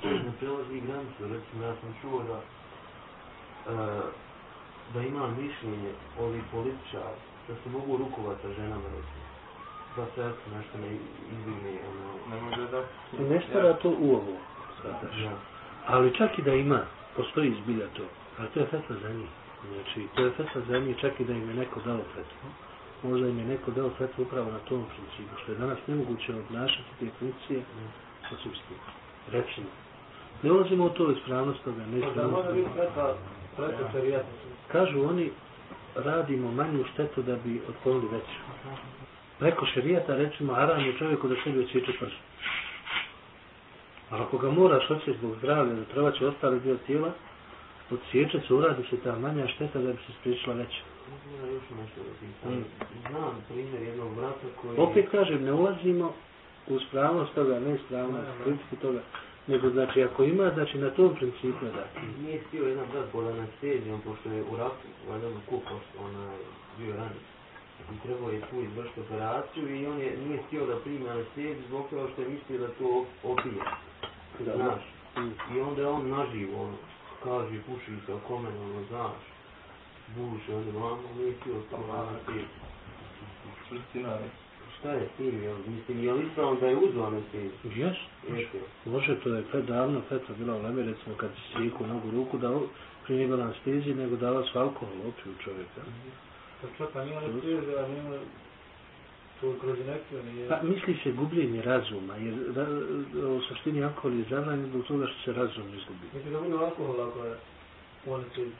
Se ne prelazi granicu, recimo ja sam čuo da e, da ima mišljenje ovi političari da se mogu rukovati sa ženama recimo. Da se nešto ne izbjegne ono... Ne može da... Ne stvara to u ovo. Ja. Ali čak i da ima, postoji izbilja to. Ali to je fetva za njih. Znači, to je fetva za njih čak i da im je neko dao fetvu. Možda im je neko dao fetvu upravo na tom principu, što je danas nemoguće obnašati te funkcije sa substinom. Recimo. Ne ulazimo u to ispravnost toga, ne ispravnost. Kažu oni, radimo manju štetu da bi otklonili veću. Preko šerijata, recimo, haram je čovjeku da sebi odsjeće prst. Ali ako ga moraš odsjeći zbog zdravlja, da treba će ostali dio tijela, odsjeće se, uradi se ta manja šteta da bi se spriječila veća. Znam primjer jednog brata koji... Opet kažem, ne ulazimo u spravnost toga, ne ispravnost, kritiku toga, nego znači ako ima, znači na tom principu da. Nije htio jedan brat pod anestezijom, pošto je u raku, valjda mu kupaš, onaj, bio ranjen. I trebao je tu izvršiti operaciju i on je, nije htio da primi anesteziju zbog toga što je mislio da to op- opije. Da, Znaš. Mm. I onda je on naživo, ono, kaže, puši se oko mene, ono, znaš. Buše, onda vamo, nije htio to anesteziju. Čvrstina je. Šta je s tim, jel? Mislim, je li ispravno da je uzeo anesteziju? Jes, Jeste. može, to je pred davno, fetva bila u Leme, recimo kad si sjeku nogu ruku, da prije nije bila anestezija, nego dala su alkohol, opiju čovjeka. Pa čekaj, njima ne priježe, a njima to kroz inekciju nije... Pa misli se gubljenje razuma, jer ra, u suštini alkohol je zabranjen zbog toga što se razum izgubi. Misli da bude alkohol ako je u anesteziji.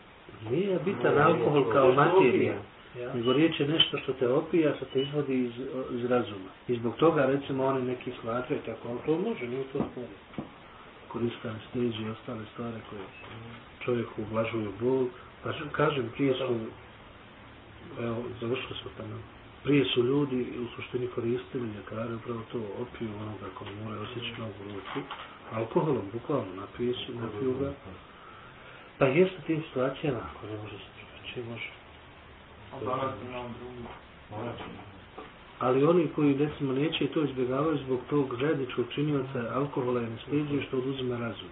Nije bitan alkohol kao materija, Ja? nego riječ je nešto što te opija, što te izvodi iz, iz razuma. I zbog toga, recimo, oni neki smatraju tako, ali to može, nije to stvari. Koriste anesteziju i ostale stvari koje čovjeku ublažuju bol. Pa kažem, prije su, evo, završili smo tamo, prije su ljudi u suštini koristili ljekare upravo to opiju onoga koji mora osjeći nogu ruku, alkoholom, bukvalno, napiju, napiju ga. Pa jest u tim situacijama, ako ne može se može. Ali oni koji recimo neće i to izbjegavaju zbog tog zajedničkog činioca alkohola i anestezije što oduzima razum.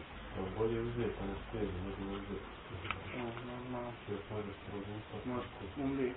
Bolje uzeti anesteziju, nego uzeti. Može umri.